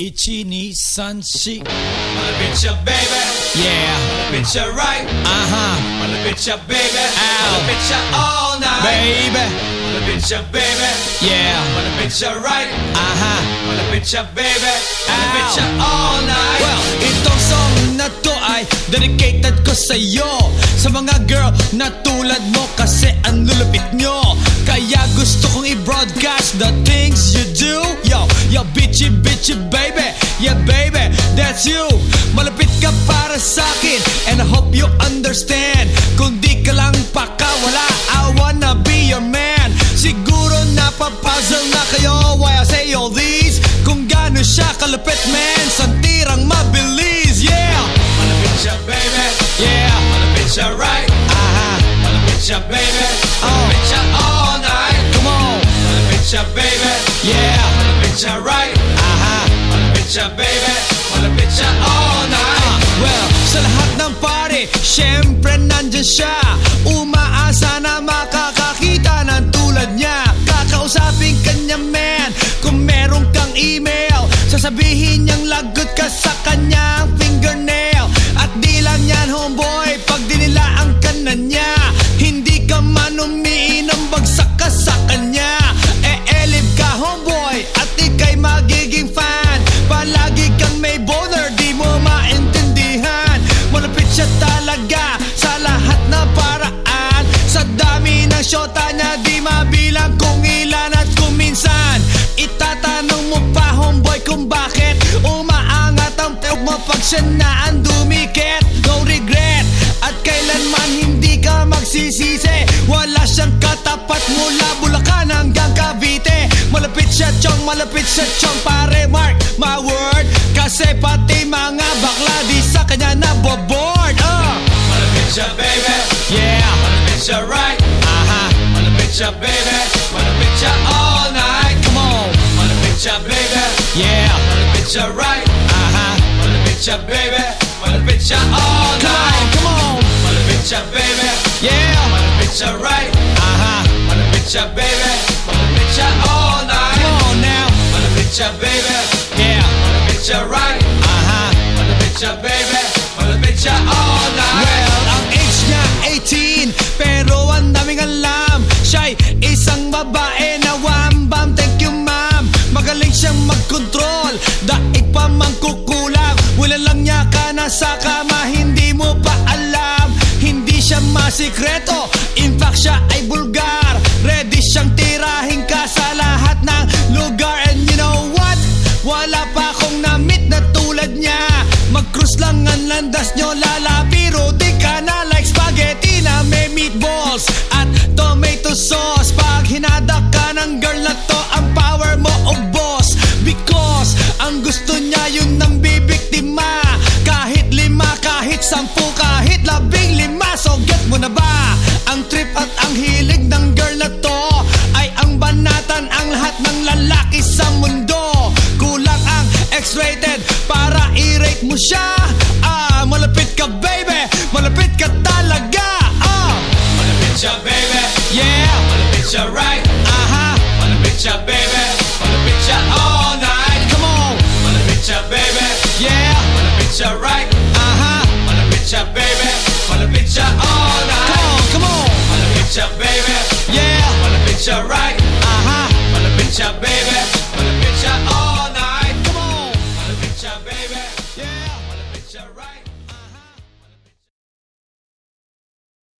Ichini Sanshi. Malapit siya, baby. Yeah. Malapit siya, right. Uh huh. Malapit siya, baby. Ow. Malapit siya all night. Baby. Malapit siya, baby. Yeah. Malapit siya, right. Uh huh. Malapit siya, baby. Malapit Ow. siya all night. Well, itong song na to ay dedicated ko sa'yo Sa mga girl na tulad mo kasi ang lulupit nyo Kaya gusto kong i-broadcast the things you bitchy, bitchy, baby Yeah, baby, that's you Malapit ka para sa'kin And I hope you understand Kung di ka lang pakawala I wanna be your man Siguro napapuzzle na kayo Why I say all these Kung gaano siya kalupit, man Santirang mabilis, yeah Malapit siya, baby. Yeah, Malapit siya, right. aha, Malapit siya, baby. Malapit siya all night. come on Malapit siya, baby. Yeah, Malapit siya, right. Nandyan siya Umaasa na makakakita ng tulad niya. Kakausapin kanya man Kung meron kang email Sasabihin niyang lagot ka sa kanyang siya na ang dumikit No regret At kailanman hindi ka magsisisi Wala siyang katapat mula Bulacan hanggang Cavite Malapit siya chong, malapit siya chong Pare mark my word Kasi pati mga bakla Di sa kanya naboboard uh. Malapit siya, baby. Yeah, Malapit siya, right. aha, Malapit siya, baby. Malapit siya all night. come on Malapit siya, baby. Yeah, Malapit siya, right. Aha, Malapit siya, baby. Malapit siya all come on, night. come on Malapit siya, baby. Yeah, Malapit siya, right. aha, Malapit siya, baby. Malapit siya all night. come on now Malapit siya, baby. Yeah, Malapit siya, right. aha Malapit siya, baby. Malapit siya all night. Well, ang age niya 18 Pero ang daming alam Siya'y isang babae sa kama Hindi mo pa alam. Hindi siya masikreto. In fact siya ay Malapit siya,